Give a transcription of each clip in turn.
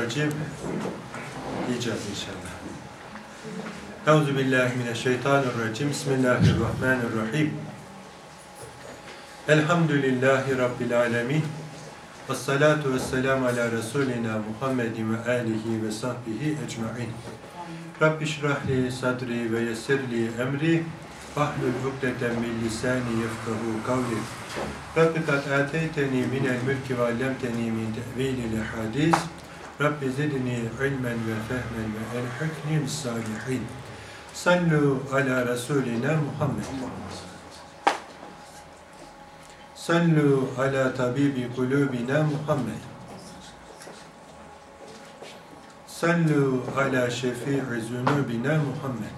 Mineşşeytanirracim diyeceğiz inşallah. Euzu billahi mineşşeytanirracim. Bismillahirrahmanirrahim. Elhamdülillahi rabbil alamin. Ves salatu vesselam ala Resulina Muhammedin ve alihi ve sahbihi ecmaîn. Rabbi şrah sadri ve yessir emri Fahlul ukdeten min lisani yefkahu kavli. Rabbi kat ateyteni minel mülki ve allemteni min tevilil hadis. Rabbi zidni ilmen ve fehmen ve elhikni salihin. Sallu ala Resulina Muhammed. Sallu ala tabibi kulubina Muhammed. Sallu ala şefii zunubina Muhammed.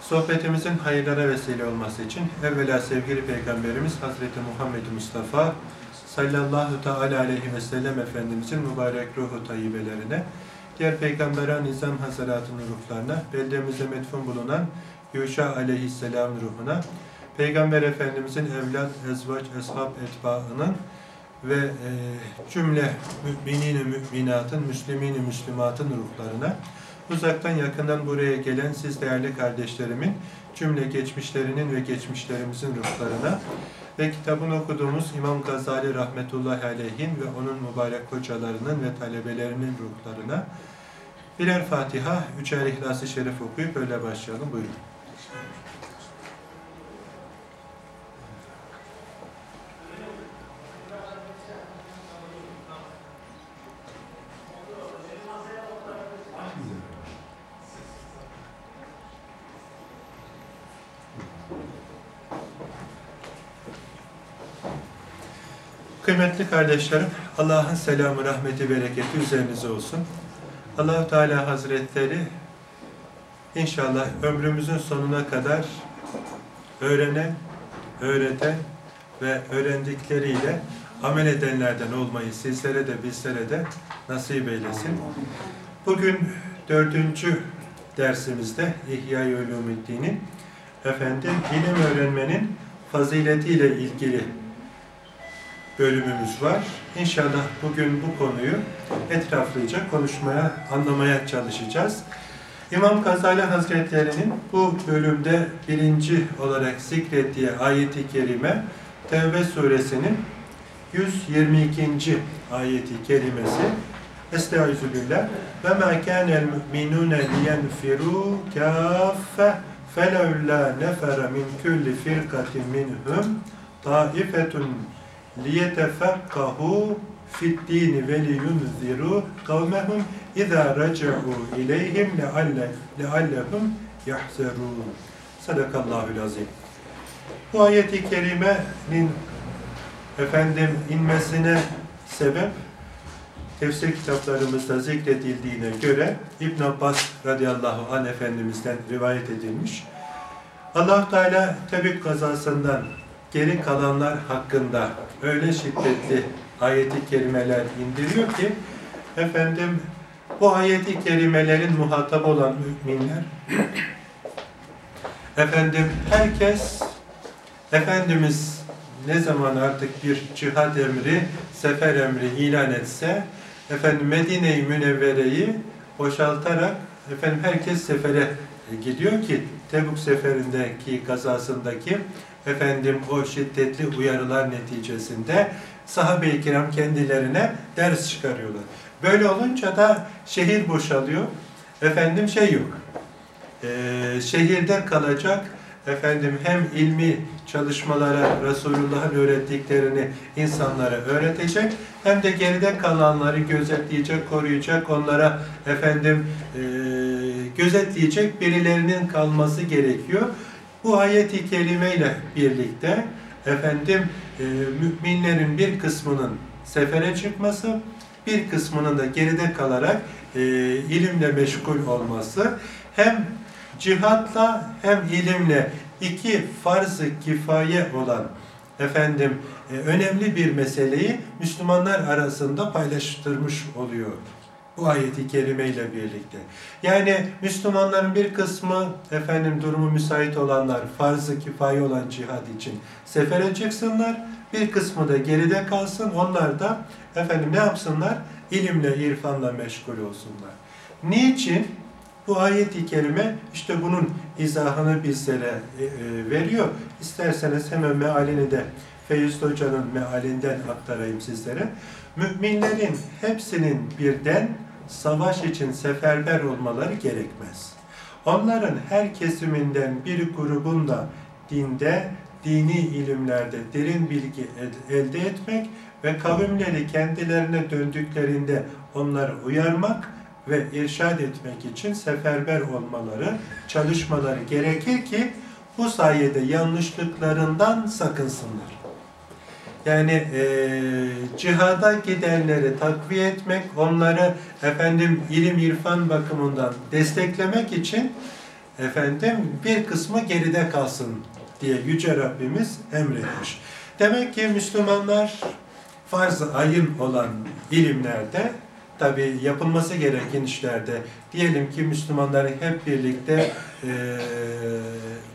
Sohbetimizin hayırlara vesile olması için evvela sevgili Peygamberimiz Hazreti Muhammed Mustafa sallallahu teala aleyhi ve sellem Efendimizin mübarek ruhu tayyibelerine, diğer peygamberan nizam hazaratının ruhlarına, beldemizde metfun bulunan Yuşa aleyhisselam ruhuna, Peygamber Efendimizin evlat, ezvaç, eshab, etbaının ve e, cümle müminin müminatın, müslimini müslümatın ruhlarına, uzaktan yakından buraya gelen siz değerli kardeşlerimin cümle geçmişlerinin ve geçmişlerimizin ruhlarına ve kitabını okuduğumuz İmam Gazali rahmetullahi aleyhin ve onun mübarek hocalarının ve talebelerinin ruhlarına birer Fatiha, üçer İhlas-ı Şerif okuyup öyle başlayalım. Buyurun. Kıymetli kardeşlerim, Allah'ın selamı, rahmeti, bereketi üzerinize olsun. allah Teala Hazretleri inşallah ömrümüzün sonuna kadar öğrenen, öğreten ve öğrendikleriyle amel edenlerden olmayı sizlere de bizlere de nasip eylesin. Bugün dördüncü dersimizde İhya-i Ulumuddin'in efendim ilim öğrenmenin faziletiyle ilgili bölümümüz var. İnşallah bugün bu konuyu etraflıca konuşmaya, anlamaya çalışacağız. İmam Gazali Hazretleri'nin bu bölümde birinci olarak zikrettiği ayeti kerime Tevbe suresinin 122. ayeti kerimesi Estaizu billah ve ma kânel mü'minûne liyenfirû kâffe felevlâ nefere min kulli firkatin minhum taifetun لِيَتَفَقَّهُ فِي الدِّينِ وَلِيُنْذِرُوا قَوْمَهُمْ اِذَا رَجَعُوا اِلَيْهِمْ لَعَلَّهُمْ يَحْزَرُونَ Sadakallahül azim. Bu ayeti kerimenin efendim inmesine sebep tefsir kitaplarımızda zikredildiğine göre İbn Abbas radıyallahu anh efendimizden rivayet edilmiş. Allah Teala Tebük kazasından geri kalanlar hakkında öyle şiddetli ayeti kerimeler indiriyor ki efendim bu ayeti kerimelerin muhatap olan müminler efendim herkes Efendimiz ne zaman artık bir cihad emri, sefer emri ilan etse efendim Medine-i Münevvere'yi boşaltarak efendim herkes sefere gidiyor ki Tebuk seferindeki kazasındaki efendim o şiddetli uyarılar neticesinde sahabe-i kiram kendilerine ders çıkarıyorlar. Böyle olunca da şehir boşalıyor. Efendim şey yok. Ee, şehirde kalacak efendim hem ilmi çalışmalara Resulullah'ın öğrettiklerini insanlara öğretecek hem de geride kalanları gözetleyecek, koruyacak, onlara efendim e, gözetleyecek birilerinin kalması gerekiyor. Bu ayeti kerimeyle birlikte efendim e, müminlerin bir kısmının sefere çıkması, bir kısmının da geride kalarak e, ilimle meşgul olması hem cihatla hem ilimle iki farz-ı kifaye olan efendim e, önemli bir meseleyi Müslümanlar arasında paylaştırmış oluyor. Bu ayeti kerime ile birlikte. Yani Müslümanların bir kısmı efendim durumu müsait olanlar farz-ı kifaye olan cihad için sefere çıksınlar. Bir kısmı da geride kalsın. Onlar da efendim ne yapsınlar? İlimle, irfanla meşgul olsunlar. Niçin? Bu ayet-i kerime işte bunun izahını bizlere e, e, veriyor. İsterseniz hemen mealini de Feyyuz Hoca'nın mealinden aktarayım sizlere. Müminlerin hepsinin birden savaş için seferber olmaları gerekmez. Onların her kesiminden bir grubun da dinde, dini ilimlerde derin bilgi elde etmek ve kavimleri kendilerine döndüklerinde onları uyarmak ve irşad etmek için seferber olmaları, çalışmaları gerekir ki bu sayede yanlışlıklarından sakınsınlar. Yani e, cihada gidenleri takviye etmek, onları efendim ilim irfan bakımından desteklemek için efendim bir kısmı geride kalsın diye Yüce Rabbimiz emretmiş. Demek ki Müslümanlar farz ayın olan ilimlerde tabi yapılması gereken işlerde diyelim ki Müslümanların hep birlikte e,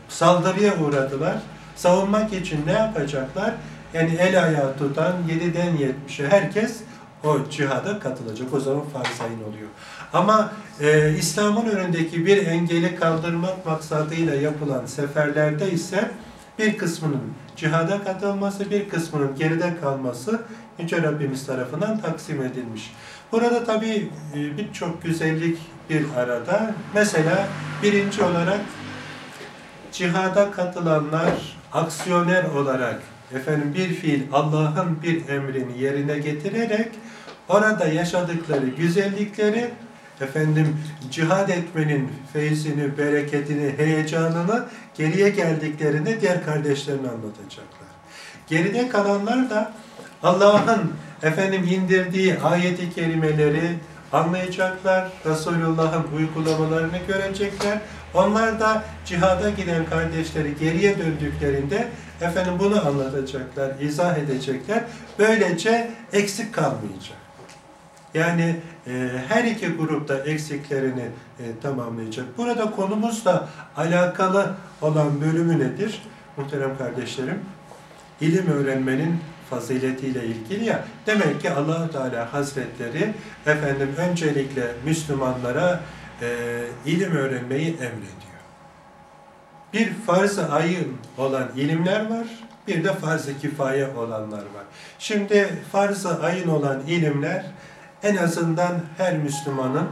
saldırıya uğradılar. Savunmak için ne yapacaklar? Yani el ayağı tutan 7'den 70'e herkes o cihada katılacak. O zaman farz ayın oluyor. Ama e, İslam'ın önündeki bir engeli kaldırmak maksadıyla yapılan seferlerde ise bir kısmının cihada katılması, bir kısmının geride kalması Yüce Rabbimiz tarafından taksim edilmiş. Burada tabi e, birçok güzellik bir arada. Mesela birinci olarak cihada katılanlar aksiyoner olarak efendim bir fiil Allah'ın bir emrini yerine getirerek orada yaşadıkları güzellikleri efendim cihad etmenin feyzini, bereketini, heyecanını geriye geldiklerinde diğer kardeşlerine anlatacaklar. Geride kalanlar da Allah'ın efendim indirdiği ayeti kerimeleri anlayacaklar. Resulullah'ın uygulamalarını görecekler. Onlar da cihada giden kardeşleri geriye döndüklerinde efendim bunu anlatacaklar, izah edecekler. Böylece eksik kalmayacak. Yani e, her iki grupta eksiklerini e, tamamlayacak. Burada konumuzla alakalı olan bölümü nedir? Muhterem kardeşlerim, ilim öğrenmenin faziletiyle ilgili ya. Demek ki allah Teala Hazretleri efendim öncelikle Müslümanlara e, ilim öğrenmeyi emrediyor. Bir farz-ı ayın olan ilimler var, bir de farz-ı kifaye olanlar var. Şimdi farz-ı ayın olan ilimler en azından her Müslümanın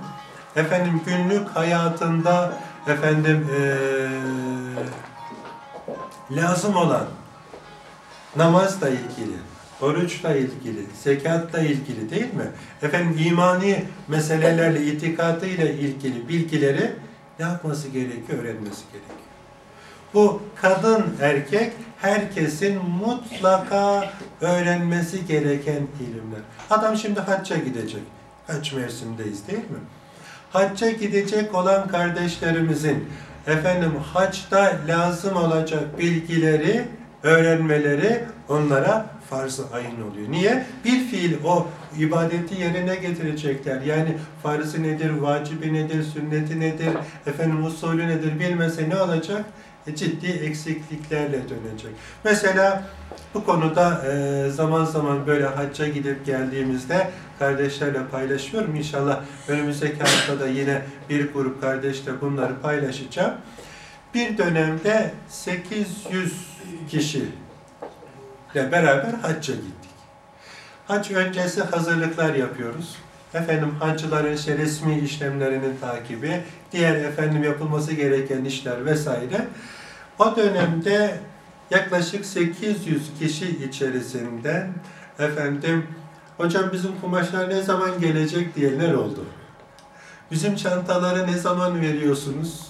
efendim günlük hayatında efendim e, lazım olan namazla ilgili, oruçla ilgili, zekatla ilgili değil mi? Efendim imani meselelerle, itikadıyla ilgili bilgileri ne yapması gerekiyor? Öğrenmesi gerekiyor. Bu kadın, erkek herkesin mutlaka öğrenmesi gereken ilimler. Adam şimdi hacca gidecek. Hac mevsimdeyiz değil mi? Hacca gidecek olan kardeşlerimizin efendim haçta lazım olacak bilgileri öğrenmeleri onlara farz-ı ayın oluyor. Niye? Bir fiil o ibadeti yerine getirecekler. Yani farzı nedir, vacibi nedir, sünneti nedir, efendim usulü nedir bilmese ne olacak? E, ciddi eksikliklerle dönecek. Mesela bu konuda e, zaman zaman böyle hacca gidip geldiğimizde kardeşlerle paylaşıyorum. İnşallah önümüzdeki haftada yine bir grup kardeşle bunları paylaşacağım. Bir dönemde 800 kişiyle beraber hacca gittik. Hac öncesi hazırlıklar yapıyoruz. Efendim hacıların işte resmi işlemlerinin takibi, diğer efendim yapılması gereken işler vesaire. O dönemde yaklaşık 800 kişi içerisinden efendim hocam bizim kumaşlar ne zaman gelecek diyenler oldu. Bizim çantaları ne zaman veriyorsunuz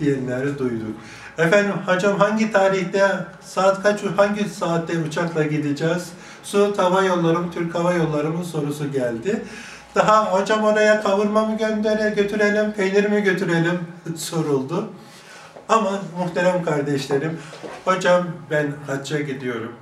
diyenleri duyduk. Efendim hocam hangi tarihte, saat kaç, hangi saatte uçakla gideceğiz? Su Hava Yolları, Türk Hava Yolları'nın sorusu geldi. Daha hocam oraya kavurma mı göndere, götürelim, peynir mi götürelim soruldu. Ama muhterem kardeşlerim, hocam ben hacca gidiyorum.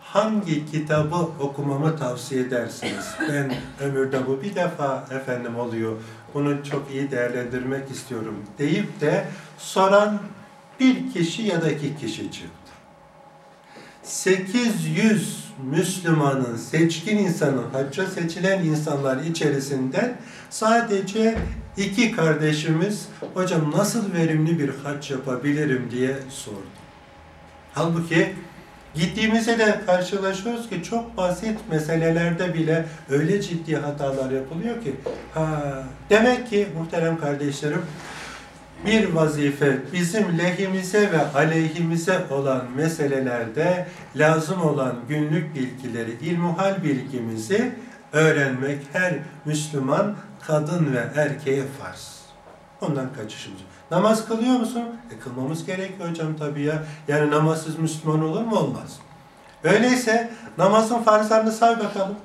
hangi kitabı okumamı tavsiye edersiniz? Ben ömürde bu bir defa efendim oluyor. Bunu çok iyi değerlendirmek istiyorum deyip de soran bir kişi ya da iki kişi çıktı. 800 Müslümanın, seçkin insanın, hacca seçilen insanlar içerisinden sadece iki kardeşimiz hocam nasıl verimli bir hac yapabilirim diye sordu. Halbuki gittiğimizde de karşılaşıyoruz ki çok basit meselelerde bile öyle ciddi hatalar yapılıyor ki ha, demek ki muhterem kardeşlerim bir vazife bizim lehimize ve aleyhimize olan meselelerde lazım olan günlük bilgileri, ilmuhal bilgimizi öğrenmek her Müslüman kadın ve erkeğe farz. Ondan kaçışımız. Namaz kılıyor musun? E kılmamız gerekiyor hocam tabii ya. Yani namazsız Müslüman olur mu? Olmaz. Öyleyse namazın farzlarını say bakalım.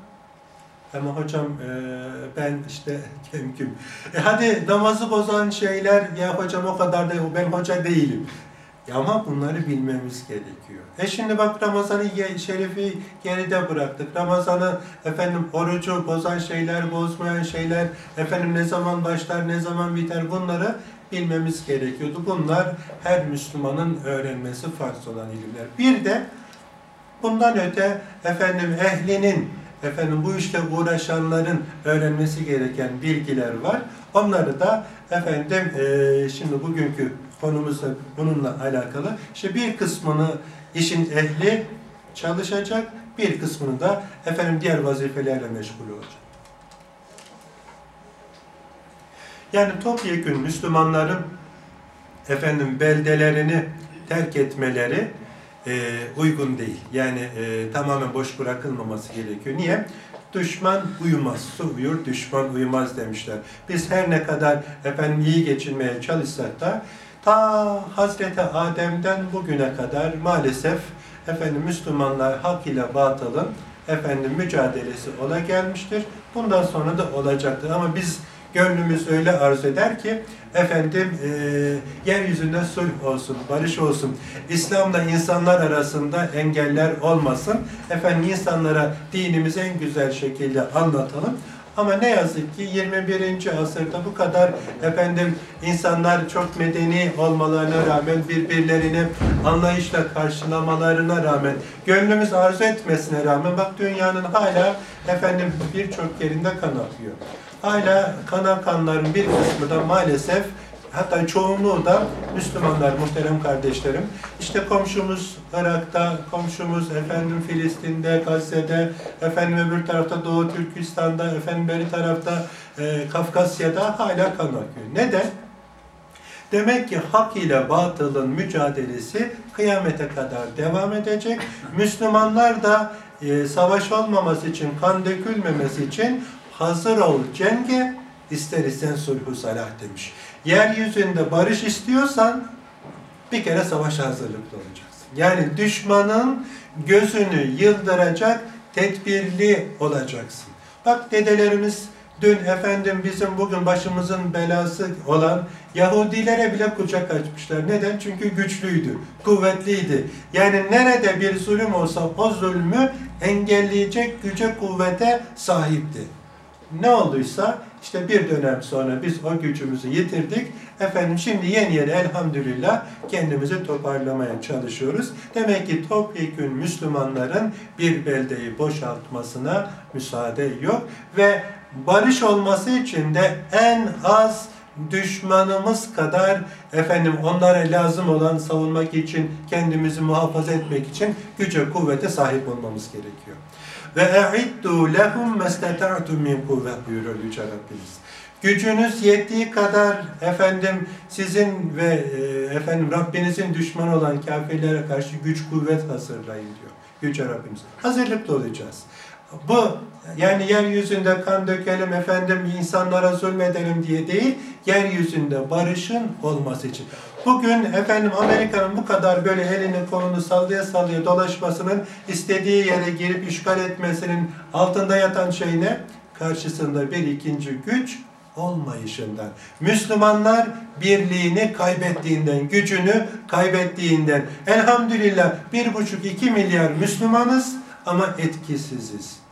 Ama hocam e, ben işte kemküm. E hadi namazı bozan şeyler ya hocam o kadar da ben hoca değilim. Ya ama bunları bilmemiz gerekiyor. E şimdi bak Ramazan'ı şerifi geride bıraktık. Ramazan'ı efendim orucu bozan şeyler, bozmayan şeyler, efendim ne zaman başlar, ne zaman biter bunları bilmemiz gerekiyordu. Bunlar her Müslümanın öğrenmesi farz olan ilimler. Bir de bundan öte efendim ehlinin efendim bu işte uğraşanların öğrenmesi gereken bilgiler var. Onları da efendim e, şimdi bugünkü konumuzda bununla alakalı. İşte bir kısmını işin ehli çalışacak, bir kısmını da efendim diğer vazifelerle meşgul olacak. Yani topyekun Müslümanların efendim beldelerini terk etmeleri e, uygun değil. Yani e, tamamen boş bırakılmaması gerekiyor. Niye? Düşman uyumaz, su uyur, düşman uyumaz demişler. Biz her ne kadar efendim iyi geçinmeye çalışsak da ta Hazreti Adem'den bugüne kadar maalesef efendim Müslümanlar hak ile batılın efendim mücadelesi ola gelmiştir. Bundan sonra da olacaktır. Ama biz Gönlümüz öyle arzu eder ki efendim e, yeryüzünde sulh olsun, barış olsun. İslam'da insanlar arasında engeller olmasın. Efendim insanlara dinimizi en güzel şekilde anlatalım. Ama ne yazık ki 21. asırda bu kadar efendim insanlar çok medeni olmalarına rağmen birbirlerini anlayışla karşılamalarına rağmen gönlümüz arzu etmesine rağmen bak dünyanın hala efendim birçok yerinde kan akıyor hala kan akanların bir kısmı da maalesef hatta çoğunluğu da Müslümanlar muhterem kardeşlerim. İşte komşumuz Irak'ta, komşumuz efendim Filistin'de, Gazze'de, efendim öbür tarafta Doğu Türkistan'da, efendim beri tarafta e, Kafkasya'da hala kan akıyor. Neden? Demek ki hak ile batılın mücadelesi kıyamete kadar devam edecek. Müslümanlar da e, savaş olmaması için, kan dökülmemesi için hazır ol cenge, ister isen sulhu salah demiş. Yeryüzünde barış istiyorsan bir kere savaş hazırlıklı olacaksın. Yani düşmanın gözünü yıldıracak tedbirli olacaksın. Bak dedelerimiz dün efendim bizim bugün başımızın belası olan Yahudilere bile kucak açmışlar. Neden? Çünkü güçlüydü, kuvvetliydi. Yani nerede bir zulüm olsa o zulmü engelleyecek güce, kuvvete sahipti ne olduysa işte bir dönem sonra biz o gücümüzü yitirdik. Efendim şimdi yeni yeni elhamdülillah kendimizi toparlamaya çalışıyoruz. Demek ki topyekün Müslümanların bir beldeyi boşaltmasına müsaade yok ve barış olması için de en az düşmanımız kadar efendim onlara lazım olan savunmak için kendimizi muhafaza etmek için güce kuvvete sahip olmamız gerekiyor. Ve e'iddu lehum mesteta'tum min kuvvet buyuruyor Yüce Rabbimiz. Gücünüz yettiği kadar efendim sizin ve e, efendim Rabbinizin düşman olan kafirlere karşı güç kuvvet hazırlayın diyor Yüce Rabbimiz. Hazırlıklı olacağız. Bu yani yeryüzünde kan dökelim efendim insanlara zulmedelim diye değil, yeryüzünde barışın olması için. Bugün efendim Amerika'nın bu kadar böyle elini kolunu sallaya sallaya dolaşmasının istediği yere girip işgal etmesinin altında yatan şey ne? Karşısında bir ikinci güç olmayışından. Müslümanlar birliğini kaybettiğinden, gücünü kaybettiğinden. Elhamdülillah bir buçuk iki milyar Müslümanız ama etkisiziz.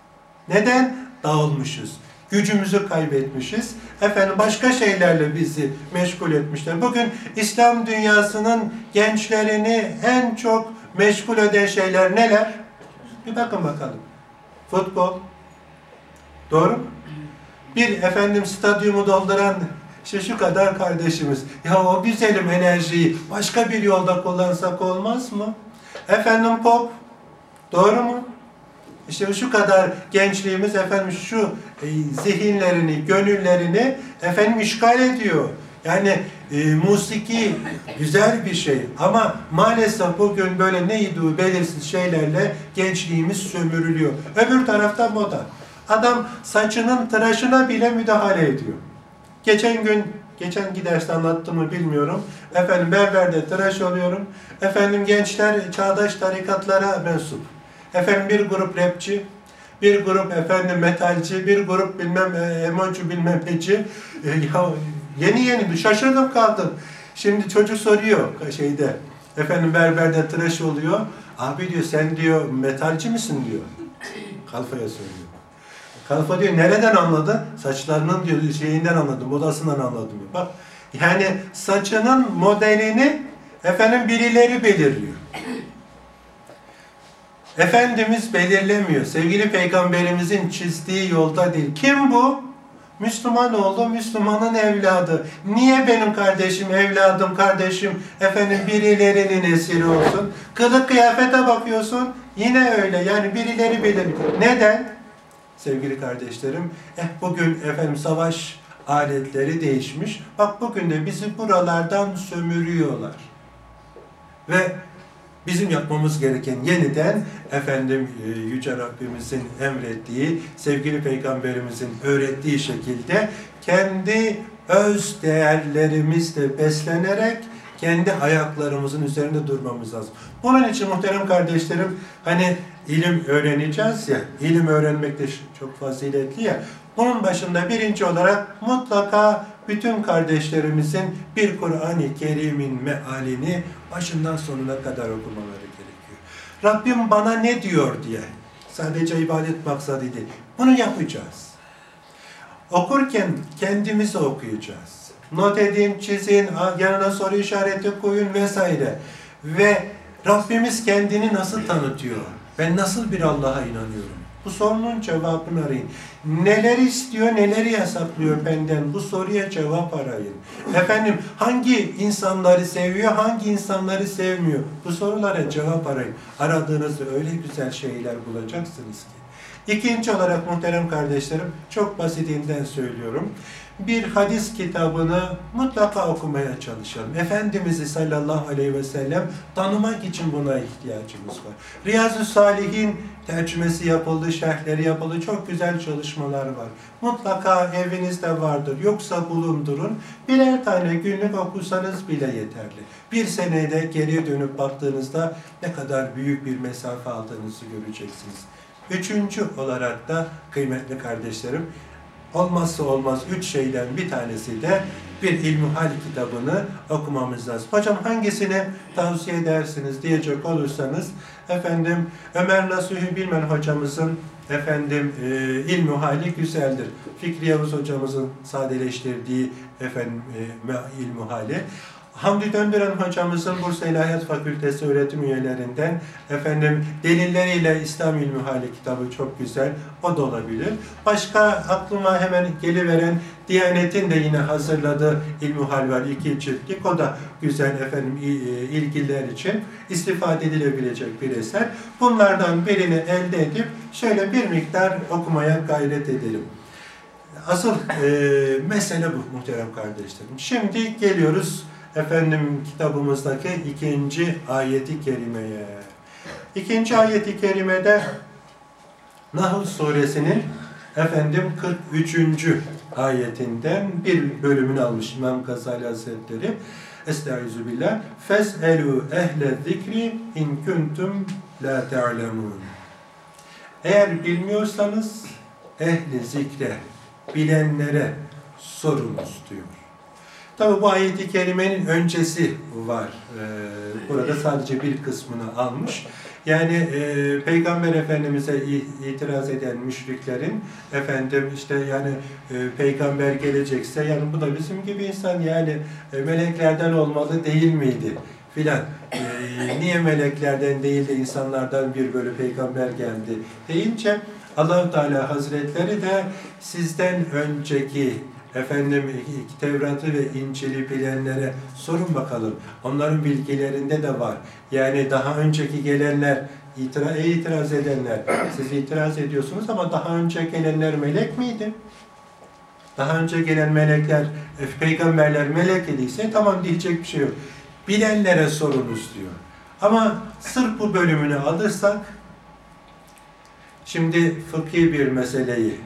Neden? Dağılmışız. Gücümüzü kaybetmişiz. Efendim başka şeylerle bizi meşgul etmişler. Bugün İslam dünyasının gençlerini en çok meşgul eden şeyler neler? Bir bakın bakalım. Futbol. Doğru mu? Bir efendim stadyumu dolduran işte şu kadar kardeşimiz. Ya o güzelim enerjiyi başka bir yolda kullansak olmaz mı? Efendim pop. Doğru mu? İşte şu kadar gençliğimiz efendim şu e, zihinlerini, gönüllerini efendim işgal ediyor. Yani e, musiki güzel bir şey ama maalesef bugün böyle neydi belirsiz şeylerle gençliğimiz sömürülüyor. Öbür tarafta moda. Adam saçının tıraşına bile müdahale ediyor. Geçen gün, geçen derste anlattım mı bilmiyorum. Efendim berberde tıraş oluyorum. Efendim gençler çağdaş tarikatlara mensup. Efendim bir grup rapçi, bir grup efendim metalci, bir grup bilmem e, emocu bilmem neci. E, ya yeni yeni şaşırdım kaldım. Şimdi çocuk soruyor şeyde. Efendim berberde tıraş oluyor. Abi diyor sen diyor metalci misin diyor. Kalfaya söylüyor. Kalfa diyor nereden anladı? Saçlarının diyor şeyinden anladım, modasından anladım diyor. Bak yani saçının modelini efendim birileri belirliyor. Efendimiz belirlemiyor. Sevgili peygamberimizin çizdiği yolda değil. Kim bu? Müslüman oldu, Müslümanın evladı. Niye benim kardeşim, evladım, kardeşim, efendim birilerinin esiri olsun? Kılık kıyafete bakıyorsun, yine öyle. Yani birileri belirliyor. Neden? Sevgili kardeşlerim, eh bugün efendim savaş aletleri değişmiş. Bak bugün de bizi buralardan sömürüyorlar. Ve Bizim yapmamız gereken yeniden efendim e, Yüce Rabbimizin emrettiği, sevgili Peygamberimizin öğrettiği şekilde kendi öz değerlerimizle beslenerek kendi ayaklarımızın üzerinde durmamız lazım. Bunun için muhterem kardeşlerim hani ilim öğreneceğiz ya, ilim öğrenmek de çok faziletli ya. Bunun başında birinci olarak mutlaka bütün kardeşlerimizin bir Kur'an-ı Kerim'in mealini başından sonuna kadar okumaları gerekiyor. Rabbim bana ne diyor diye. Sadece ibadet maksadı değil. Bunu yapacağız. Okurken kendimizi okuyacağız. Not edin, çizin, yanına soru işareti koyun vesaire. Ve Rabbimiz kendini nasıl tanıtıyor? Ben nasıl bir Allah'a inanıyorum? Bu sorunun cevabını arayın. Neler istiyor, neleri yasaklıyor benden? Bu soruya cevap arayın. Efendim hangi insanları seviyor, hangi insanları sevmiyor? Bu sorulara cevap arayın. Aradığınızda öyle güzel şeyler bulacaksınız ki. İkinci olarak muhterem kardeşlerim, çok basitinden söylüyorum bir hadis kitabını mutlaka okumaya çalışalım. Efendimiz'i sallallahu aleyhi ve sellem tanımak için buna ihtiyacımız var. Riyazu Salihin tercümesi yapıldı, şerhleri yapıldı. Çok güzel çalışmalar var. Mutlaka evinizde vardır. Yoksa bulundurun. Birer tane günlük okusanız bile yeterli. Bir senede geriye dönüp baktığınızda ne kadar büyük bir mesafe aldığınızı göreceksiniz. Üçüncü olarak da kıymetli kardeşlerim, olmazsa olmaz üç şeyden bir tanesi de bir ilmuhal kitabını okumamız lazım. Hocam hangisini tavsiye edersiniz diyecek olursanız efendim Ömer Nasuhi Bilmen hocamızın efendim e, ilmuhali güzeldir. Fikri Yavuz hocamızın sadeleştirdiği efendim e, ilmuhali. Hamdi Döndüren hocamızın Bursa İlahiyat Fakültesi öğretim üyelerinden efendim delilleriyle İslam İlmi Hali kitabı çok güzel. O da olabilir. Başka aklıma hemen geliveren Diyanet'in de yine hazırladığı İlmuhal var. iki ciltlik. O da güzel efendim e, ilgililer için istifade edilebilecek bir eser. Bunlardan birini elde edip şöyle bir miktar okumaya gayret edelim. Asıl e, mesele bu muhterem kardeşlerim. Şimdi geliyoruz efendim kitabımızdaki ikinci ayeti kerimeye. İkinci ayeti kerimede Nahl suresinin efendim 43. ayetinden bir bölümünü almış İmam Gazali Hazretleri. Estaizu billah. Fes'elu ehle zikri in kuntum la te'alemun. Eğer bilmiyorsanız ehli zikre, bilenlere sorunuz diyor. Tabi bu ayeti kerimenin öncesi var. Ee, burada sadece bir kısmını almış. Yani e, Peygamber Efendimiz'e itiraz eden müşriklerin efendim işte yani e, peygamber gelecekse yani bu da bizim gibi insan yani e, meleklerden olmalı değil miydi filan. E, niye meleklerden değil de insanlardan bir böyle peygamber geldi deyince Allahu Teala Hazretleri de sizden önceki efendim Tevrat'ı ve İncil'i bilenlere sorun bakalım. Onların bilgilerinde de var. Yani daha önceki gelenler itiraz, itiraz edenler siz itiraz ediyorsunuz ama daha önce gelenler melek miydi? Daha önce gelen melekler, e, peygamberler melek idiyse tamam diyecek bir şey yok. Bilenlere sorunuz diyor. Ama sırf bu bölümünü alırsak şimdi fıkhi bir meseleyi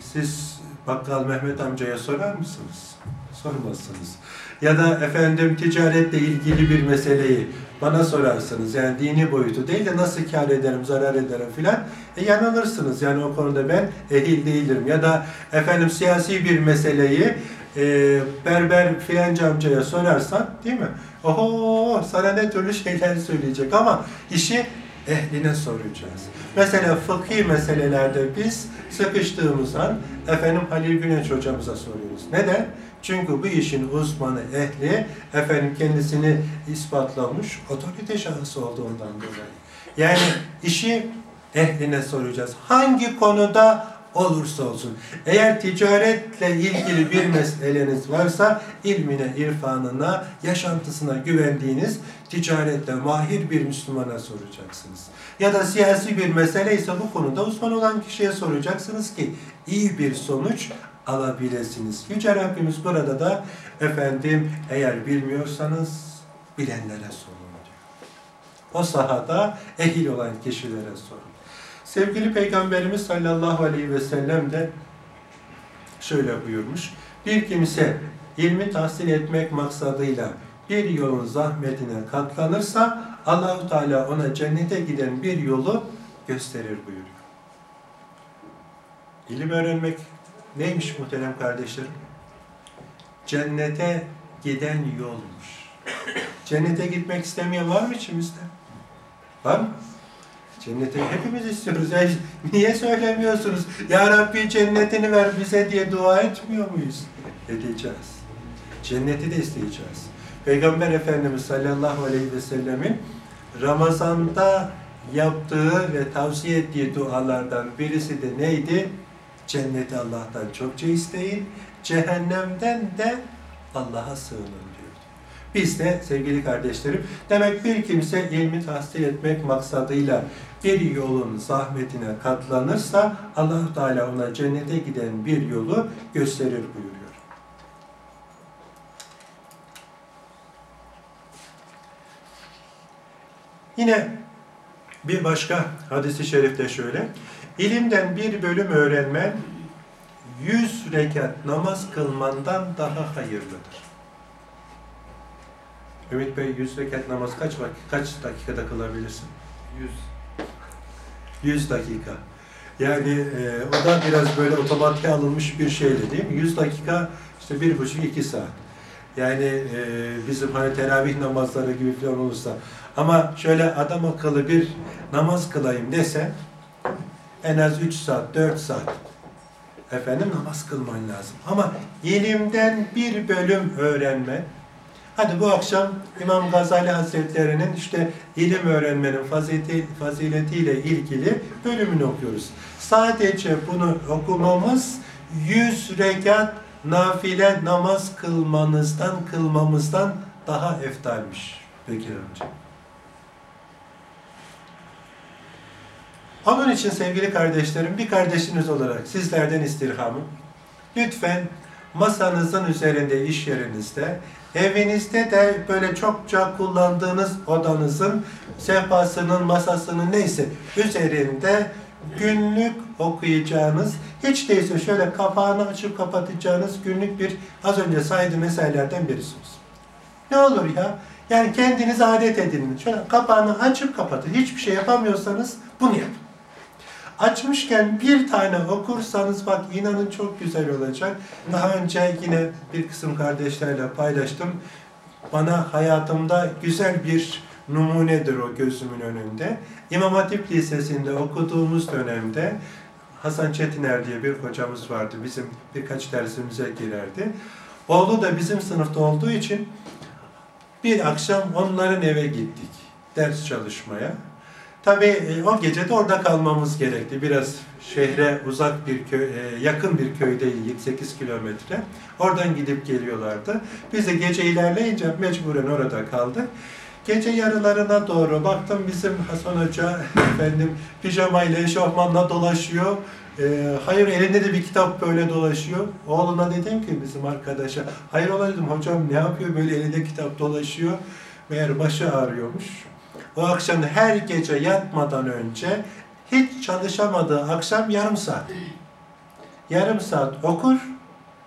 siz Bakkal Mehmet amcaya sorar mısınız? Sormazsınız. Ya da efendim ticaretle ilgili bir meseleyi bana sorarsınız. Yani dini boyutu değil de nasıl kar ederim, zarar ederim filan. E yanılırsınız. Yani o konuda ben ehil değilim. Ya da efendim siyasi bir meseleyi e, berber filanca amcaya sorarsan değil mi? Oho sana ne türlü şeyler söyleyecek ama işi ehline soracağız. Mesela fıkhi meselelerde biz sıkıştığımız an efendim Halil Güneş hocamıza soruyoruz. Neden? Çünkü bu işin uzmanı, ehli, efendim kendisini ispatlamış, otorite şahısı olduğundan dolayı. Yani işi ehline soracağız. Hangi konuda olursa olsun. Eğer ticaretle ilgili bir meseleniz varsa ilmine, irfanına, yaşantısına güvendiğiniz ticaretle mahir bir Müslümana soracaksınız. Ya da siyasi bir mesele ise bu konuda uzman olan kişiye soracaksınız ki iyi bir sonuç alabilirsiniz. Yüce Rabbimiz burada da efendim eğer bilmiyorsanız bilenlere sorun diyor. O sahada ehil olan kişilere sorun. Sevgili Peygamberimiz sallallahu aleyhi ve sellem de şöyle buyurmuş. Bir kimse ilmi tahsil etmek maksadıyla bir yolun zahmetine katlanırsa Allahu Teala ona cennete giden bir yolu gösterir buyuruyor. İlim öğrenmek neymiş muhterem kardeşlerim? Cennete giden yolmuş. Cennete gitmek istemeyen var mı içimizde? Var mı? Cenneti hepimiz istiyoruz. Niye söylemiyorsunuz? Ya Rabbi cennetini ver bize diye dua etmiyor muyuz? Edeceğiz. Cenneti de isteyeceğiz. Peygamber Efendimiz sallallahu aleyhi ve sellemin Ramazan'da yaptığı ve tavsiye ettiği dualardan birisi de neydi? Cenneti Allah'tan çokça isteyin, cehennemden de Allah'a sığının diyor. Biz de sevgili kardeşlerim, demek bir kimse ilmi tahsil etmek maksadıyla bir yolun zahmetine katlanırsa allah Teala ona cennete giden bir yolu gösterir buyuruyor. Yine bir başka hadisi şerifte şöyle. İlimden bir bölüm öğrenmen yüz rekat namaz kılmandan daha hayırlıdır. Ümit Bey yüz rekat namaz kaç kaç dakikada kılabilirsin? Yüz. Yüz dakika. Yani e, o da biraz böyle otomatiğe alınmış bir şeydi değil mi? Yüz dakika işte bir buçuk iki saat. Yani e, bizim hani teravih namazları gibi falan olursa ama şöyle adam akıllı bir namaz kılayım dese en az 3 saat, 4 saat efendim namaz kılman lazım. Ama ilimden bir bölüm öğrenme. Hadi bu akşam İmam Gazali Hazretleri'nin işte ilim öğrenmenin fazileti, faziletiyle ilgili bölümünü okuyoruz. Sadece bunu okumamız 100 rekat nafile namaz kılmanızdan, kılmamızdan daha eftalmiş. Bekir amca. Onun için sevgili kardeşlerim, bir kardeşiniz olarak sizlerden istirhamım. Lütfen masanızın üzerinde, iş yerinizde, evinizde de böyle çokça kullandığınız odanızın sehpasının, masasının neyse üzerinde günlük okuyacağınız, hiç değilse şöyle kapağını açıp kapatacağınız günlük bir az önce saydığım eserlerden birisi olsun. Ne olur ya? Yani kendiniz adet edinin. Şöyle kapağını açıp kapatın. Hiçbir şey yapamıyorsanız bunu yapın. Açmışken bir tane okursanız bak inanın çok güzel olacak. Daha önce yine bir kısım kardeşlerle paylaştım. Bana hayatımda güzel bir numunedir o gözümün önünde. İmam Hatip Lisesi'nde okuduğumuz dönemde Hasan Çetiner diye bir hocamız vardı. Bizim birkaç dersimize girerdi. Oğlu da bizim sınıfta olduğu için bir akşam onların eve gittik ders çalışmaya. Tabii e, o gece de orada kalmamız gerekti. Biraz şehre uzak bir köy, e, yakın bir köydeydik 8 kilometre. Oradan gidip geliyorlardı. Biz de gece ilerleyince mecburen orada kaldık. Gece yarılarına doğru baktım bizim Hasan Hoca efendim pijamayla eşofmanla dolaşıyor. Ee, hayır elinde de bir kitap böyle dolaşıyor. Oğluna dedim ki bizim arkadaşa, hayır ola dedim hocam ne yapıyor böyle elinde kitap dolaşıyor. Meğer başı ağrıyormuş. O akşam her gece yatmadan önce hiç çalışamadığı akşam yarım saat. Yarım saat okur,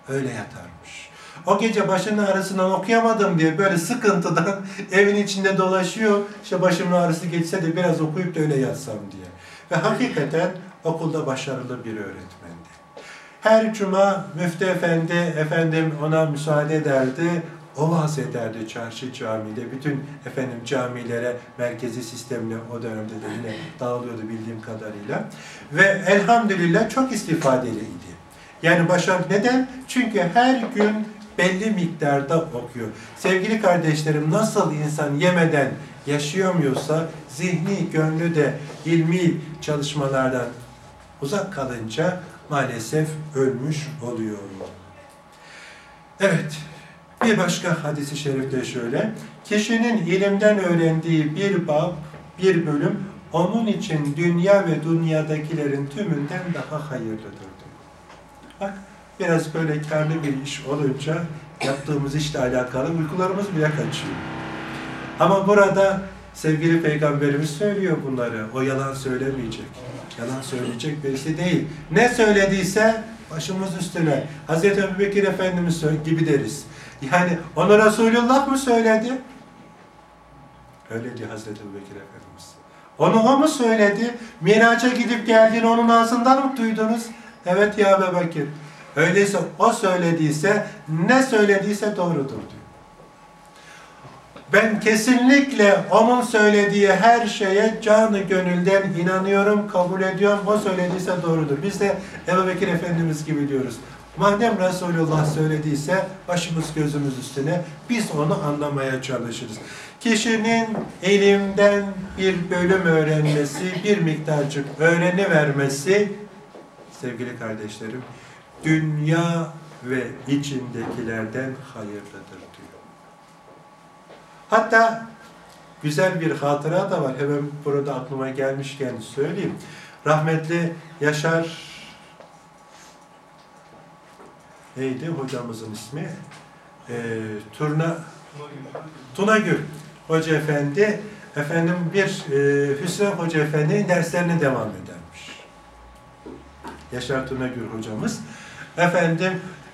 öyle yatarmış. O gece başının ağrısından okuyamadım diye böyle sıkıntıdan evin içinde dolaşıyor. İşte başımın ağrısı geçse de biraz okuyup da öyle yatsam diye. Ve hakikaten okulda başarılı bir öğretmendi. Her cuma müftü efendi, efendim ona müsaade ederdi. O vaaz ederdi çarşı camide. Bütün efendim camilere merkezi sistemle o dönemde de yine dağılıyordu bildiğim kadarıyla. Ve elhamdülillah çok istifadeliydi. Yani başarı neden? Çünkü her gün belli miktarda okuyor. Sevgili kardeşlerim nasıl insan yemeden yaşayamıyorsa zihni, gönlü de ilmi çalışmalardan uzak kalınca maalesef ölmüş oluyor. Evet, bir başka hadisi şerifte şöyle. Kişinin ilimden öğrendiği bir bab, bir bölüm onun için dünya ve dünyadakilerin tümünden daha hayırlıdır. Bak biraz böyle karlı bir iş olunca yaptığımız işle alakalı uykularımız bile kaçıyor. Ama burada sevgili peygamberimiz söylüyor bunları. O yalan söylemeyecek. Yalan söyleyecek birisi değil. Ne söylediyse başımız üstüne. Hazreti Ebubekir Efendimiz gibi deriz. Yani onu Resulullah mı söyledi? Öyle diyor Hazreti Ebubekir Efendimiz. Onu o mu söyledi? Miraç'a gidip geldiğini onun ağzından mı duydunuz? Evet ya Ebubekir. Öyleyse o söylediyse, ne söylediyse doğrudur diyor. Ben kesinlikle onun söylediği her şeye canı gönülden inanıyorum, kabul ediyorum. O söylediyse doğrudur. Biz de Ebu Bekir Efendimiz gibi diyoruz. Madem Resulullah söylediyse başımız gözümüz üstüne biz onu anlamaya çalışırız. Kişinin elimden bir bölüm öğrenmesi, bir miktarcık öğreni vermesi sevgili kardeşlerim dünya ve içindekilerden hayırlıdır diyor. Hatta güzel bir hatıra da var. Hemen burada aklıma gelmişken söyleyeyim. Rahmetli Yaşar neydi hocamızın ismi? Ee, Turna Tunagül Hoca Efendi efendim bir e, Hüsrev Hoca Efendi'nin derslerine devam edermiş. Yaşar Tunagül hocamız. Efendim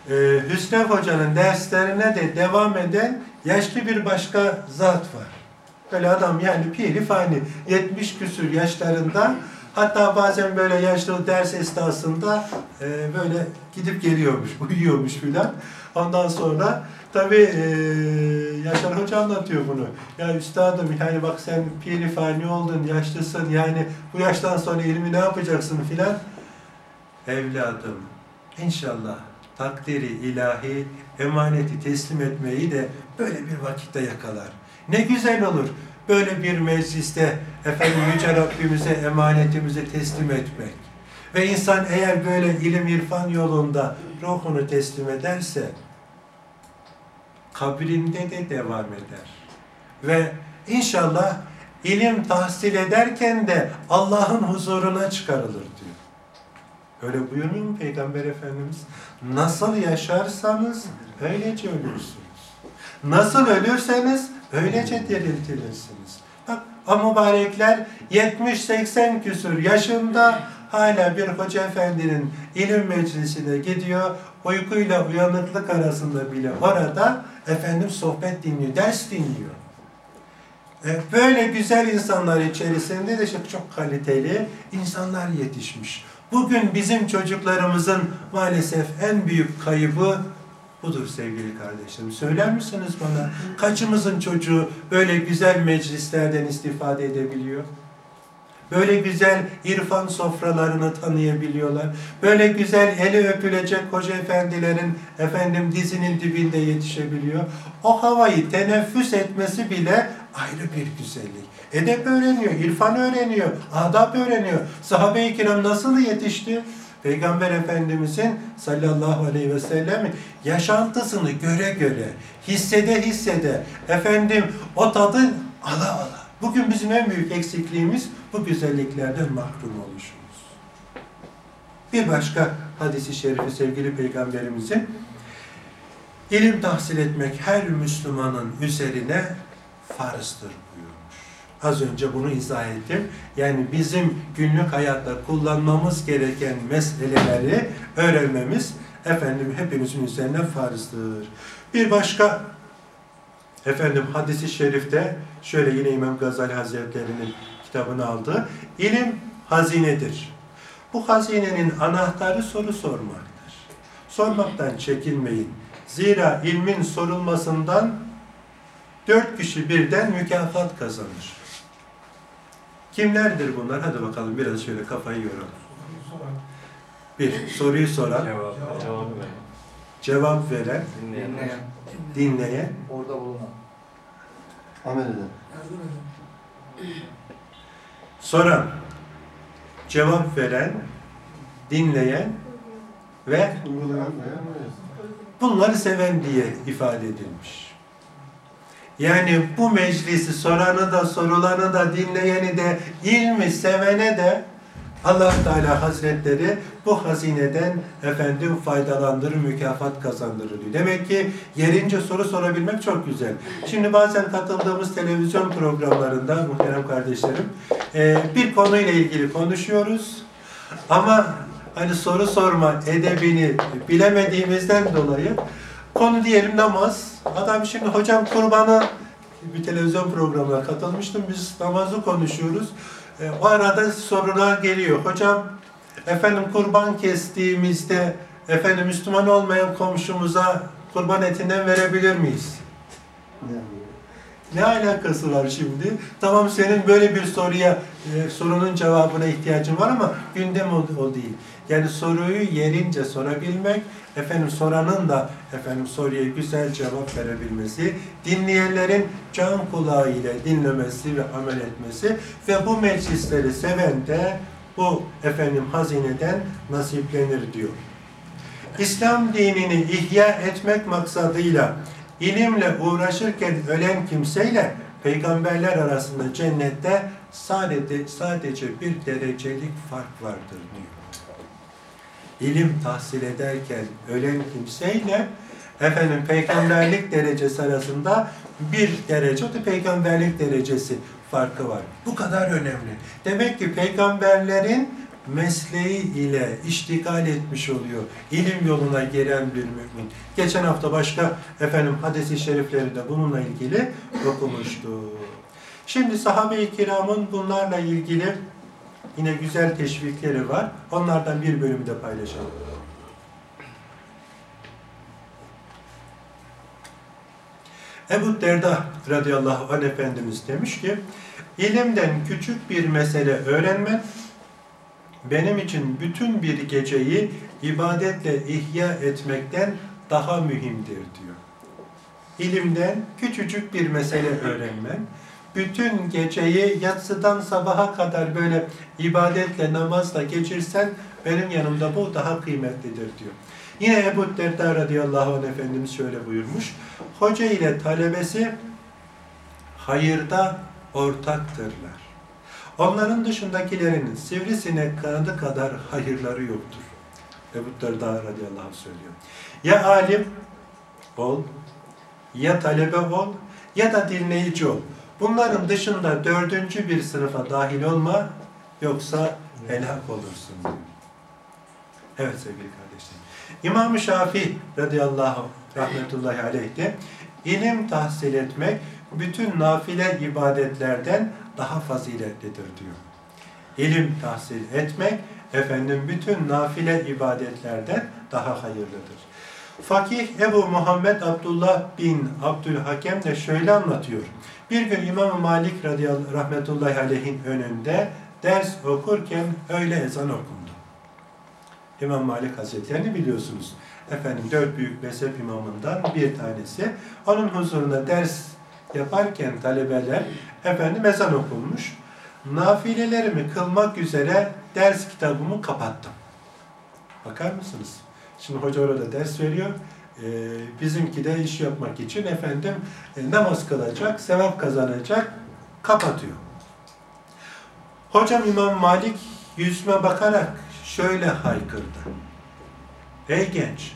e, Hüsrev Hoca'nın derslerine de devam eden yaşlı bir başka zat var. Böyle adam yani piri fani 70 küsür yaşlarında hatta bazen böyle yaşlı ders esnasında e, böyle gidip geliyormuş, uyuyormuş filan. Ondan sonra tabi e, Yaşar Hoca anlatıyor bunu. Ya üstadım yani bak sen piri fani oldun, yaşlısın yani bu yaştan sonra ilmi ne yapacaksın filan. Evladım inşallah takdiri ilahi emaneti teslim etmeyi de böyle bir vakitte yakalar. Ne güzel olur böyle bir mecliste efendim Yüce Rabbimize emanetimizi teslim etmek. Ve insan eğer böyle ilim irfan yolunda ruhunu teslim ederse kabrinde de devam eder. Ve inşallah ilim tahsil ederken de Allah'ın huzuruna çıkarılır diyor. Öyle buyurmuyor mu Peygamber Efendimiz? Nasıl yaşarsanız öylece ölürsünüz. Nasıl ölürseniz öylece diriltilirsiniz. Bak o mübarekler 70-80 küsur yaşında hala bir hoca efendinin ilim meclisine gidiyor. Uykuyla uyanıklık arasında bile orada efendim sohbet dinliyor, ders dinliyor. E, böyle güzel insanlar içerisinde de çok kaliteli insanlar yetişmiş. Bugün bizim çocuklarımızın maalesef en büyük kaybı budur sevgili kardeşlerim. Söyler misiniz bana kaçımızın çocuğu böyle güzel meclislerden istifade edebiliyor? Böyle güzel irfan sofralarını tanıyabiliyorlar. Böyle güzel eli öpülecek hoca efendilerin efendim dizinin dibinde yetişebiliyor. O havayı teneffüs etmesi bile ayrı bir güzellik. Edep öğreniyor, irfan öğreniyor, adab öğreniyor. Sahabe-i kiram nasıl yetişti? Peygamber Efendimizin sallallahu aleyhi ve sellem yaşantısını göre göre, hissede hissede, efendim o tadı ala ala. Bugün bizim en büyük eksikliğimiz bu güzelliklerden mahrum oluşumuz. Bir başka hadisi şerifi sevgili Peygamberimizin ilim tahsil etmek her Müslümanın üzerine farzdır buyurmuş. Az önce bunu izah ettim. Yani bizim günlük hayatta kullanmamız gereken meseleleri öğrenmemiz efendim hepimizin üzerine farzdır. Bir başka efendim hadisi şerifte şöyle yine İmam Gazali Hazretleri'nin kitabını aldı. İlim hazinedir. Bu hazinenin anahtarı soru sormaktır. Sormaktan çekinmeyin. Zira ilmin sorulmasından dört kişi birden mükafat kazanır. Kimlerdir bunlar? Hadi bakalım biraz şöyle kafayı yoralım. Bir, soruyu soran, Cevap, cevabı ver. cevap veren, Dinleyen. dinleyen, Orada bulunan. Amel eden. soran, cevap veren, dinleyen ve bunları seven diye ifade edilmiş. Yani bu meclisi soranı da sorulanı da dinleyeni de ilmi sevene de Allah Teala Hazretleri bu hazineden efendim faydalandırır, mükafat kazandırır. Demek ki yerince soru sorabilmek çok güzel. Şimdi bazen katıldığımız televizyon programlarında muhterem kardeşlerim e, bir konuyla ilgili konuşuyoruz ama hani soru sorma edebini bilemediğimizden dolayı konu diyelim namaz. Adam şimdi hocam kurbanı bir televizyon programına katılmıştım. Biz namazı konuşuyoruz. E, o arada sorular geliyor. Hocam efendim kurban kestiğimizde efendim Müslüman olmayan komşumuza kurban etinden verebilir miyiz? Ne alakası var şimdi? Tamam senin böyle bir soruya, e, sorunun cevabına ihtiyacın var ama gündem o, o değil. Yani soruyu yerince sorabilmek, efendim soranın da efendim soruya güzel cevap verebilmesi, dinleyenlerin can kulağı ile dinlemesi ve amel etmesi ve bu meclisleri seven de bu efendim hazineden nasiplenir diyor. İslam dinini ihya etmek maksadıyla ilimle uğraşırken ölen kimseyle peygamberler arasında cennette sadece, sadece bir derecelik fark vardır diyor. İlim tahsil ederken ölen kimseyle efendim peygamberlik derecesi arasında bir derece, o da peygamberlik derecesi farkı var. Bu kadar önemli. Demek ki peygamberlerin mesleği ile iştigal etmiş oluyor. İlim yoluna giren bir mümin. Geçen hafta başka efendim hadis-i şerifleri de bununla ilgili okumuştu. Şimdi sahabe-i kiramın bunlarla ilgili yine güzel teşvikleri var. Onlardan bir bölümü de paylaşalım. Ebu Derda radıyallahu anh Efendimiz demiş ki, ilimden küçük bir mesele öğrenmen, benim için bütün bir geceyi ibadetle ihya etmekten daha mühimdir diyor. İlimden küçücük bir mesele öğrenmen, bütün geceyi yatsıdan sabaha kadar böyle ibadetle, namazla geçirsen benim yanımda bu daha kıymetlidir diyor. Yine Ebu Derda radıyallahu anh Efendimiz şöyle buyurmuş. Hoca ile talebesi hayırda ortaktırlar. Onların dışındakilerin sivrisinek kanadı kadar hayırları yoktur. Ebu Derda radıyallahu anh söylüyor. Ya alim ol, ya talebe ol, ya da dinleyici ol. Bunların dışında dördüncü bir sınıfa dahil olma, yoksa helak olursun. Evet sevgili kardeşlerim. İmam-ı Şafii radıyallahu rahmetullahi aleyh de ilim tahsil etmek bütün nafile ibadetlerden daha faziletlidir diyor. İlim tahsil etmek efendim bütün nafile ibadetlerden daha hayırlıdır. Fakih Ebu Muhammed Abdullah bin Abdülhakem de şöyle anlatıyor. Bir gün İmam Malik radıyallahu rahmetullahi aleyhin önünde ders okurken öyle ezan okundu. İmam Malik Hazretlerini biliyorsunuz. Efendim dört büyük mezhep imamından bir tanesi. Onun huzurunda ders yaparken talebeler efendim ezan okunmuş. Nafilelerimi kılmak üzere ders kitabımı kapattım. Bakar mısınız? Şimdi hoca orada ders veriyor. Ee, bizimki de iş yapmak için efendim e, namaz kılacak, sevap kazanacak, kapatıyor. Hocam İmam Malik yüzüme bakarak şöyle haykırdı. Ey genç,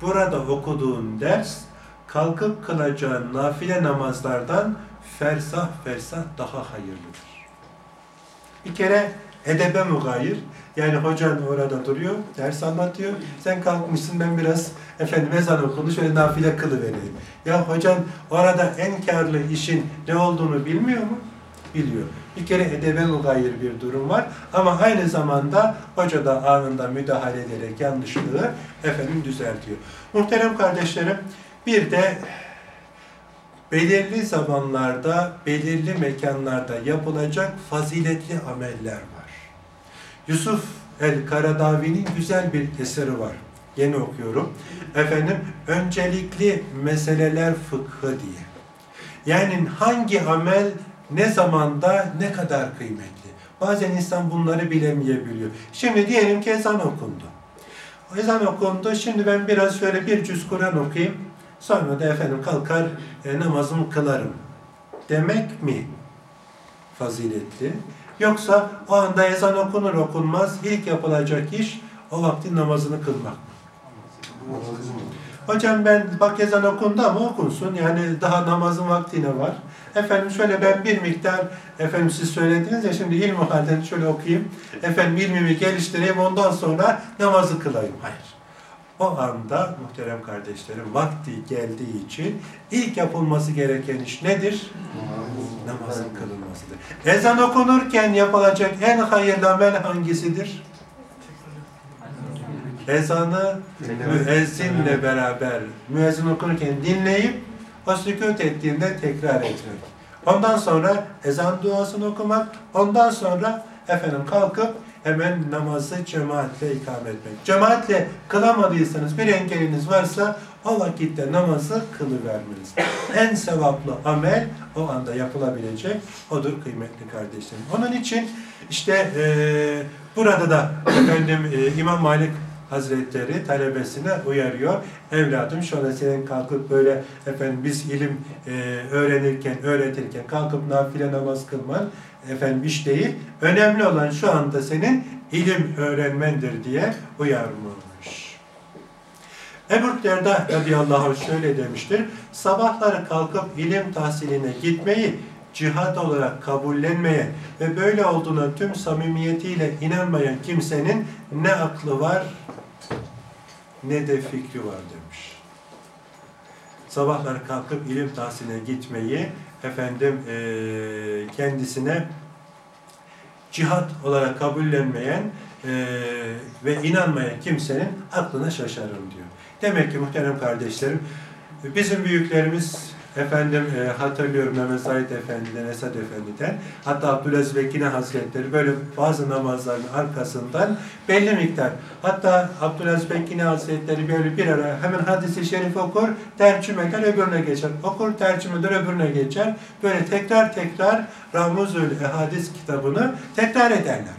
burada okuduğun ders kalkıp kılacağın nafile namazlardan fersah fersah daha hayırlıdır. Bir kere edebe mugayir. Yani hocan orada duruyor, ders anlatıyor. Sen kalkmışsın ben biraz efendim ezan okundu şöyle nafile kılıvereyim. Ya hocan orada en karlı işin ne olduğunu bilmiyor mu? Biliyor. Bir kere edebe mugayir bir durum var ama aynı zamanda hoca da anında müdahale ederek yanlışlığı efendim düzeltiyor. Muhterem kardeşlerim bir de belirli zamanlarda, belirli mekanlarda yapılacak faziletli ameller var. Yusuf el-Karadavi'nin güzel bir eseri var. Yeni okuyorum. Efendim, öncelikli meseleler fıkhı diye. Yani hangi amel ne zamanda ne kadar kıymetli. Bazen insan bunları bilemeyebiliyor. Şimdi diyelim ki ezan okundu. Ezan okundu. Şimdi ben biraz şöyle bir cüz Kur'an okuyayım. Sonra da efendim kalkar e, namazımı kılarım. Demek mi faziletli? Yoksa o anda ezan okunur okunmaz ilk yapılacak iş o vaktin namazını kılmak? Hocam ben bak ezan okundu ama okunsun. Yani daha namazın vaktine var. Efendim şöyle ben bir miktar efendim siz söylediniz ya şimdi ilmi halden şöyle okuyayım. Efendim ilmimi geliştireyim ondan sonra namazı kılayım. Hayır. O anda muhterem kardeşlerim vakti geldiği için ilk yapılması gereken iş nedir? Namazın kılınmasıdır. Ezan okunurken yapılacak en hayırlı amel hangisidir? Ezanı müezzinle beraber müezzin okunurken dinleyip o sükut ettiğinde tekrar etmek. Ondan sonra ezan duasını okumak, ondan sonra efendim kalkıp hemen namazı cemaatle ikame etmek. Cemaatle kılamadıysanız bir engeliniz varsa o vakitte namazı kılıvermeniz. En sevaplı amel o anda yapılabilecek odur kıymetli kardeşlerim. Onun için işte eee, burada da efendim eee, İmam Malik Hazretleri talebesine uyarıyor. Evladım şöyle senin kalkıp böyle efendim biz ilim e, öğrenirken, öğretirken kalkıp nafile namaz kılman efendim iş değil. Önemli olan şu anda senin ilim öğrenmendir diye uyarmış. Ebu Derda radıyallahu anh şöyle demiştir. Sabahları kalkıp ilim tahsiline gitmeyi cihat olarak kabullenmeyen ve böyle olduğuna tüm samimiyetiyle inanmayan kimsenin ne aklı var ne de fikri var demiş. Sabahları kalkıp ilim tahsiline gitmeyi efendim eee, kendisine cihat olarak kabullenmeyen eee, ve inanmayan kimsenin aklına şaşarım diyor. Demek ki muhterem kardeşlerim bizim büyüklerimiz efendim e, hatırlıyorum Mehmet Said Efendi'den, Esad Efendi'den. Hatta Abdülaziz Bekine Hazretleri böyle bazı namazların arkasından belli miktar. Hatta Abdülaziz Bekine Hazretleri böyle bir ara hemen hadisi şerif okur tercüme eder öbürüne geçer. Okur tercüme eder öbürüne geçer. Böyle tekrar tekrar Ramuzül Ehadis kitabını tekrar ederlermiş.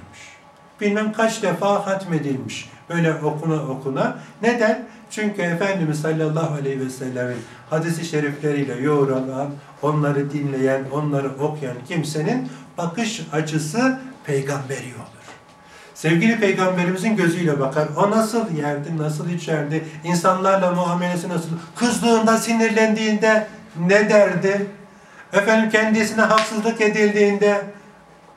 Bilmem kaç defa hatmedilmiş böyle okuna okuna. Neden? Çünkü Efendimiz sallallahu aleyhi ve sellemin hadisi şerifleriyle yoğrulan, onları dinleyen, onları okuyan kimsenin bakış açısı peygamberi olur. Sevgili peygamberimizin gözüyle bakar. O nasıl yerdi, nasıl içerdi, insanlarla muamelesi nasıl, kızdığında, sinirlendiğinde ne derdi? Efendim kendisine haksızlık edildiğinde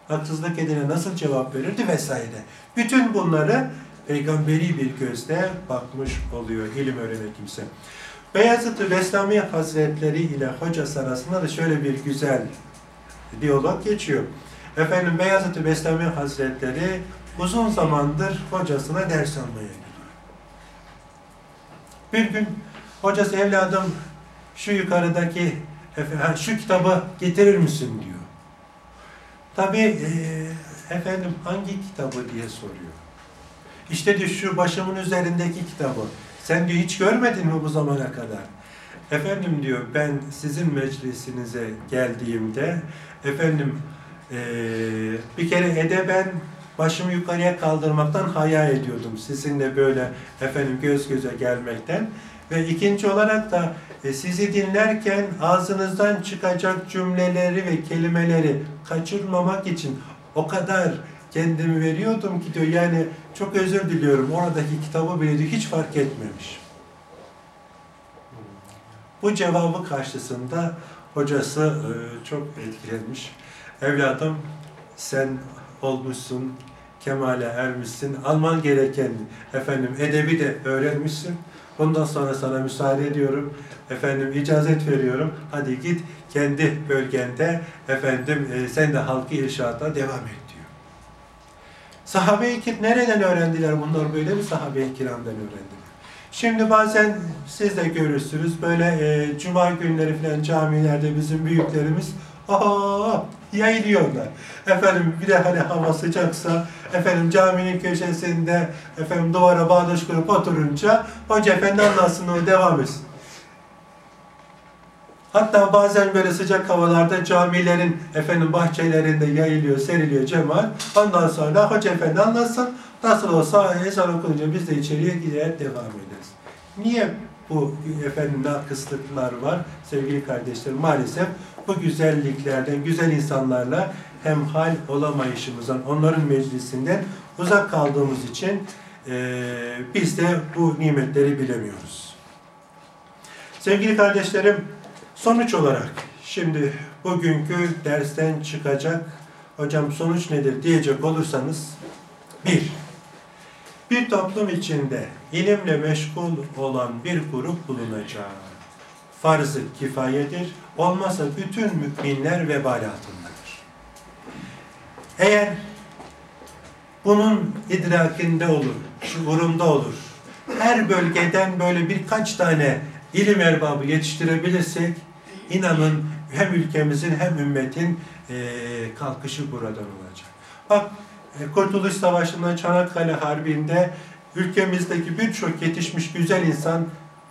haksızlık edilene nasıl cevap verirdi vesaire. Bütün bunları peygamberi bir gözle bakmış oluyor ilim öğrenen kimse. Beyazıt-ı Bestami Hazretleri ile hocası arasında da şöyle bir güzel diyalog geçiyor. Efendim Beyazıt-ı Bestami Hazretleri uzun zamandır hocasına ders almaya gidiyor. Bir gün hocası evladım şu yukarıdaki şu kitabı getirir misin diyor. Tabii eee, efendim hangi kitabı diye soruyor. İşte diyor şu başımın üzerindeki kitabı. Sen diyor hiç görmedin mi bu zamana kadar? Efendim diyor ben sizin meclisinize geldiğimde efendim eee, bir kere edeben başımı yukarıya kaldırmaktan haya ediyordum. Sizinle böyle efendim göz göze gelmekten. Ve ikinci olarak da e, sizi dinlerken ağzınızdan çıkacak cümleleri ve kelimeleri kaçırmamak için o kadar kendimi veriyordum ki diyor yani çok özür diliyorum oradaki kitabı bile diyor, hiç fark etmemiş. Bu cevabı karşısında hocası e, çok etkilenmiş. Evladım sen olmuşsun, kemale ermişsin, alman gereken efendim edebi de öğrenmişsin. Bundan sonra sana müsaade ediyorum. Efendim icazet veriyorum. Hadi git kendi bölgende efendim e, sen de halkı irşada devam et. Sahabe-i kiram nereden öğrendiler bunlar böyle mi sahabe-i kiramdan öğrendiler? Şimdi bazen siz de görürsünüz böyle e, cuma günleri falan camilerde bizim büyüklerimiz aa yayılıyorlar. Efendim bir de hani hava sıcaksa efendim caminin köşesinde efendim duvara bağdaş kurup oturunca hoca efendi anlatsın onu devam etsin. Hatta bazen böyle sıcak havalarda camilerin efendim bahçelerinde yayılıyor, seriliyor cemaat. Ondan sonra hoca efendi anlatsın. Nasıl olsa ezan okununca biz de içeriye gider devam ederiz. Niye bu efendim nakıslıklar var sevgili kardeşlerim? Maalesef bu güzelliklerden, güzel insanlarla hemhal olamayışımızdan, onların meclisinden uzak kaldığımız için eee, biz de bu nimetleri bilemiyoruz. Sevgili kardeşlerim, sonuç olarak şimdi bugünkü dersten çıkacak hocam sonuç nedir diyecek olursanız bir, bir toplum içinde ilimle meşgul olan bir grup bulunacak. Farz-ı kifayedir. Olmazsa bütün müminler vebal altındadır. Eğer bunun idrakinde olur, şuurunda olur, her bölgeden böyle birkaç tane ilim erbabı yetiştirebilirsek, inanın hem ülkemizin hem ümmetin eee, kalkışı buradan olacak. Bak, e, Kurtuluş Savaşı'nda Çanakkale Harbi'nde ülkemizdeki birçok yetişmiş güzel insan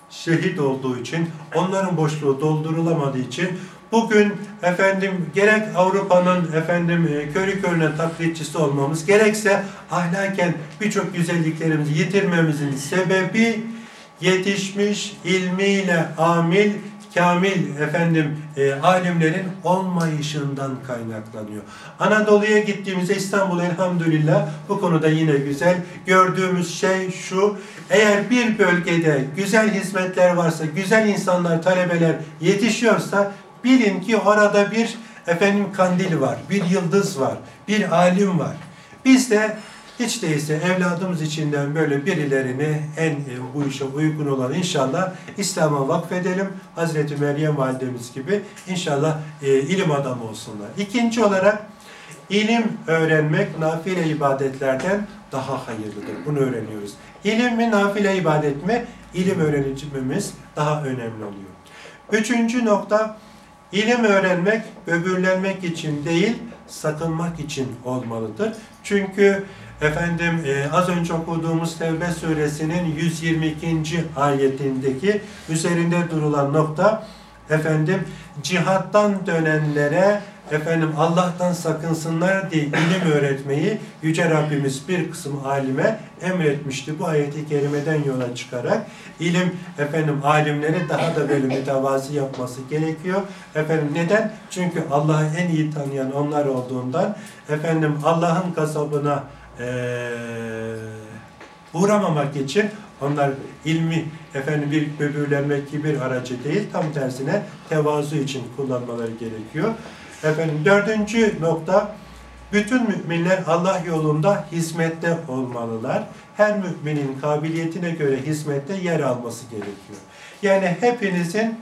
şehit olduğu için, onların boşluğu doldurulamadığı için bugün efendim gerek Avrupa'nın efendim e, körü körüne taklitçisi olmamız, gerekse ahlaken birçok güzelliklerimizi yitirmemizin sebebi yetişmiş ilmiyle amil kamil efendim e, alimlerin olmayışından kaynaklanıyor. Anadolu'ya gittiğimizde İstanbul elhamdülillah bu konuda yine güzel. Gördüğümüz şey şu. Eğer bir bölgede güzel hizmetler varsa, güzel insanlar, talebeler yetişiyorsa bilin ki orada bir efendim kandil var, bir yıldız var, bir alim var. Biz de hiç değilse evladımız içinden böyle birilerini en e, bu işe uygun olan inşallah İslam'a vakfedelim. Hazreti Meryem validemiz gibi inşallah e, ilim adamı olsunlar. İkinci olarak ilim öğrenmek nafile ibadetlerden daha hayırlıdır. Bunu öğreniyoruz. İlim mi nafile ibadet mi? İlim öğrenicimiz daha önemli oluyor. Üçüncü nokta ilim öğrenmek böbürlenmek için değil sakınmak için olmalıdır. Çünkü Efendim e, az önce okuduğumuz Tevbe suresinin 122. ayetindeki üzerinde durulan nokta efendim cihattan dönenlere efendim Allah'tan sakınsınlar diye ilim öğretmeyi Yüce Rabbimiz bir kısım alime emretmişti. Bu ayeti kerimeden yola çıkarak ilim efendim alimleri daha da böyle mütevazi yapması gerekiyor. Efendim neden? Çünkü Allah'ı en iyi tanıyan onlar olduğundan efendim Allah'ın gazabına eee uğramamak için onlar ilmi efendim bir böbürlenmek kibir aracı değil tam tersine tevazu için kullanmaları gerekiyor. Efendim dördüncü nokta bütün müminler Allah yolunda hizmette olmalılar. Her müminin kabiliyetine göre hizmette yer alması gerekiyor. Yani hepinizin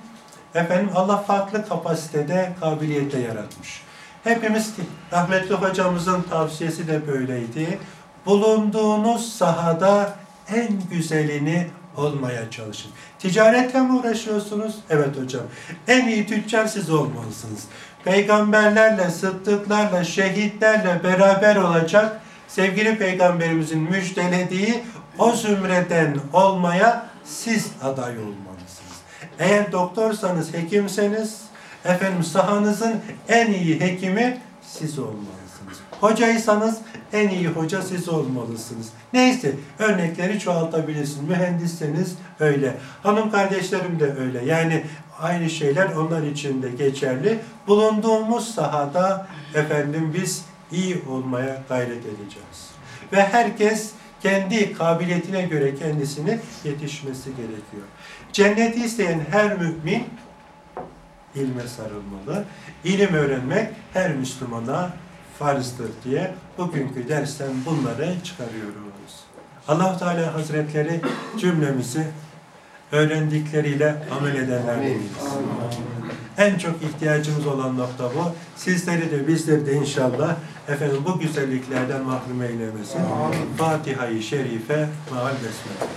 efendim Allah farklı kapasitede, kabiliyette yaratmış. Hepimiz rahmetli hocamızın tavsiyesi de böyleydi. Bulunduğunuz sahada en güzelini olmaya çalışın. Ticaretle mi uğraşıyorsunuz? Evet hocam. En iyi tüccar siz olmalısınız. Peygamberlerle, sıddıklarla, şehitlerle beraber olacak sevgili peygamberimizin müjdelediği o zümreden olmaya siz aday olmalısınız. Eğer doktorsanız, hekimseniz, efendim sahanızın en iyi hekimi siz olmalısınız. Hocaysanız en iyi hoca siz olmalısınız. Neyse örnekleri çoğaltabilirsiniz. Mühendisseniz öyle. Hanım kardeşlerim de öyle. Yani aynı şeyler onlar için de geçerli. Bulunduğumuz sahada efendim biz iyi olmaya gayret edeceğiz. Ve herkes kendi kabiliyetine göre kendisini yetişmesi gerekiyor. Cenneti isteyen her mümin ilme sarılmalı. İlim öğrenmek her Müslümana farzdır diye bugünkü dersten bunları çıkarıyoruz. allah Teala Hazretleri cümlemizi öğrendikleriyle amel eylesin. En çok ihtiyacımız olan nokta bu. Sizleri de bizleri de inşallah efendim bu güzelliklerden mahrum eylemesin. Fatiha-i Şerife maal besmele.